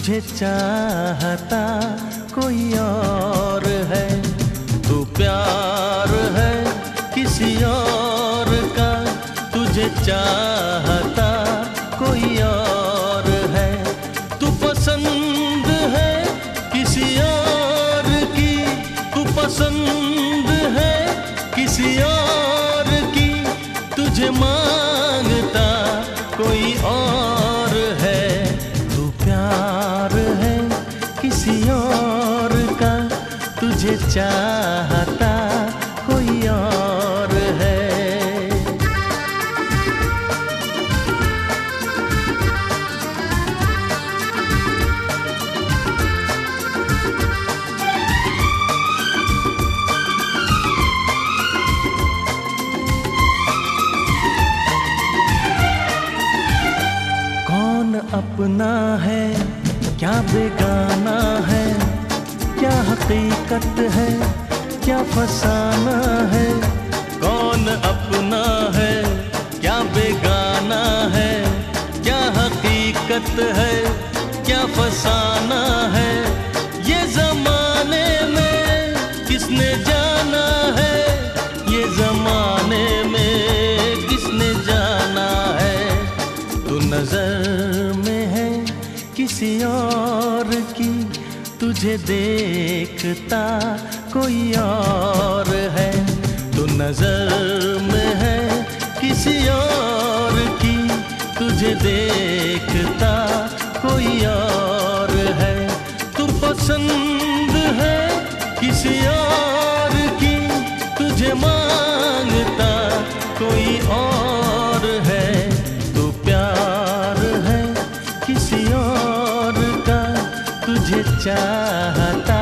तुझे चाहता कोई और है तू प्यार है किसी और का तुझे चाहता किसी और का तुझे चाहता कोई और है। कौन अपना है क्या बेगाना है? क्या हकीकत है? क्या फसाना है? कौन अपना है? क्या बेगाना है? क्या हकीकत है? क्या फसाना है? ये जमाने में किसने जाना है? ये जमाने किसी और की तुझे देखता कोई और है। तू नज़र में है किसी और की तुझे देखता कोई और है। तू पसंद है किसी और की तुझे माँगता कोई और तुझे चाहता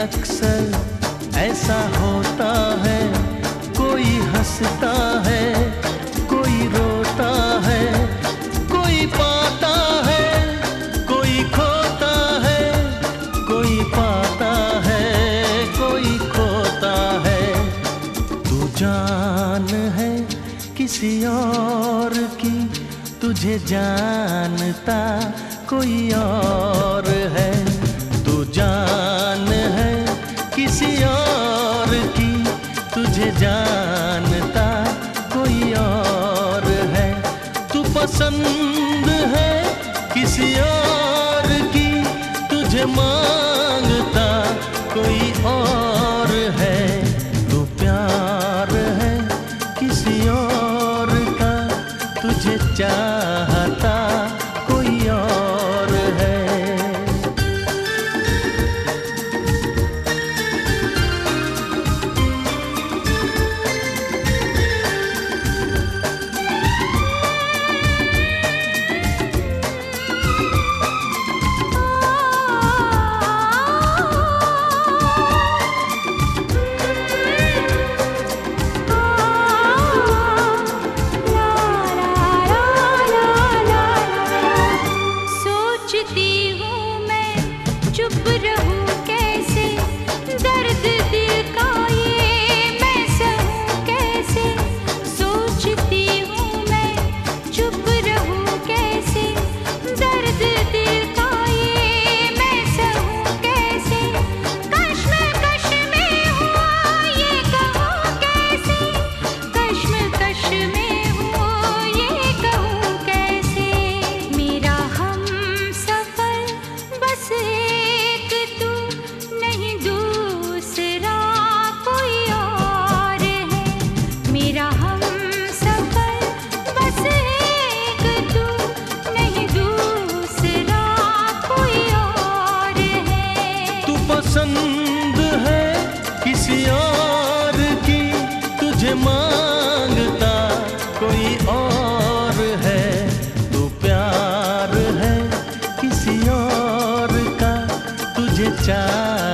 अक्सर ऐसा होता है। कोई हंसता है, कोई रोता है, कोई पाता है, कोई खोता है, कोई पाता है, कोई खोता है। तू जान है किसी और की, तुझे जानता कोई और है। तू जान किसी और की तुझे जानता कोई और है। तू पसंद है किसी और की तुझे माँगता कोई और है। तू प्यार है किसी और का तुझे चाहता पसंद है किसी और की, तुझे माँगता कोई और है। तू प्यार है किसी और का, तुझे चाह